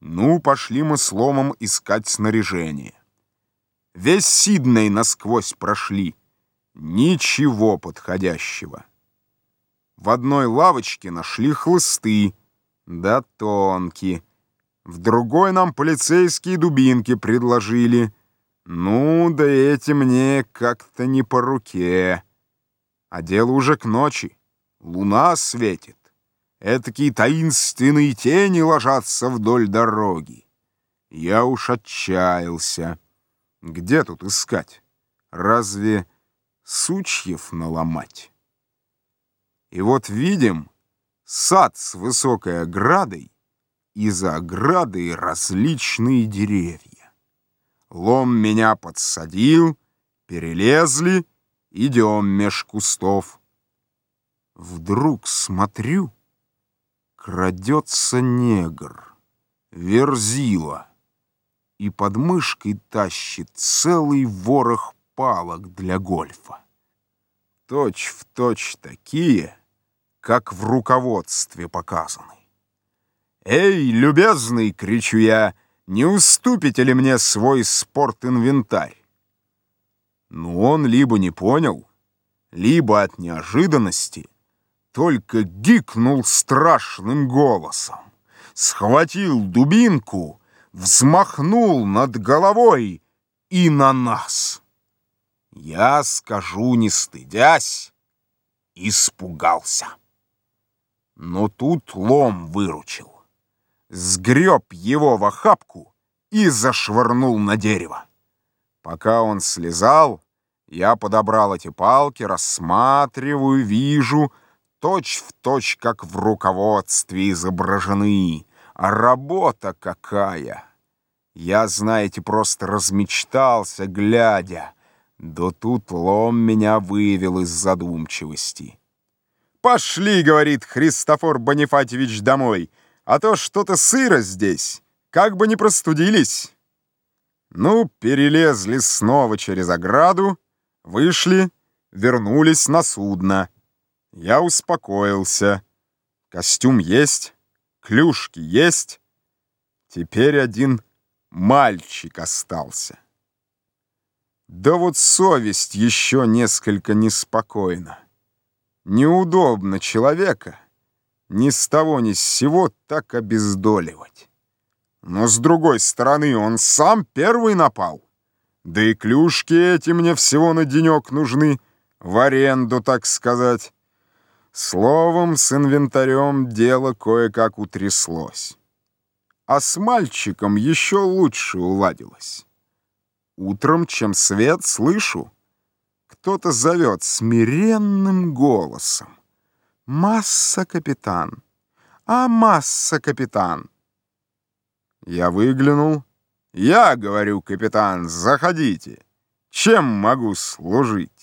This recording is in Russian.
Ну, пошли мы с Ломом искать снаряжение. Весь Сидней насквозь прошли. Ничего подходящего. В одной лавочке нашли хлысты, да тонкие. В другой нам полицейские дубинки предложили. Ну, да эти мне как-то не по руке. А дело уже к ночи. Луна светит. Этакие таинственные тени ложатся вдоль дороги. Я уж отчаялся. Где тут искать? Разве сучьев наломать? И вот видим сад с высокой оградой, и за оградой различные деревья. Лом меня подсадил, перелезли, идем меж кустов. Вдруг смотрю, крадется негр, верзила, и под мышкой тащит целый ворох палок для гольфа. Точь в точь такие, как в руководстве показаны. «Эй, любезный!» — кричу я, «не уступите ли мне свой спорт-инвентарь?» Но он либо не понял, либо от неожиданности только гикнул страшным голосом, схватил дубинку, взмахнул над головой и на нас. Я, скажу не стыдясь, испугался. Но тут лом выручил сгреб его в охапку и зашвырнул на дерево. Пока он слезал, я подобрал эти палки, рассматриваю, вижу, точь в точь, как в руководстве изображены. А работа какая! Я, знаете, просто размечтался, глядя. Да тут лом меня вывел из задумчивости. «Пошли, — говорит Христофор Бонифатьевич, — домой а то что-то сыро здесь, как бы не простудились. Ну, перелезли снова через ограду, вышли, вернулись на судно. Я успокоился. Костюм есть, клюшки есть. Теперь один мальчик остался. Да вот совесть еще несколько неспокойна. Неудобно человека ни с того ни с сего так обездоливать. Но с другой стороны, он сам первый напал. Да и клюшки эти мне всего на денек нужны, в аренду, так сказать. Словом, с инвентарем дело кое-как утряслось. А с мальчиком еще лучше уладилось. Утром, чем свет, слышу, кто-то зовет смиренным голосом. «Масса, капитан! А масса, капитан!» Я выглянул. «Я, — говорю, капитан, — заходите. Чем могу служить?»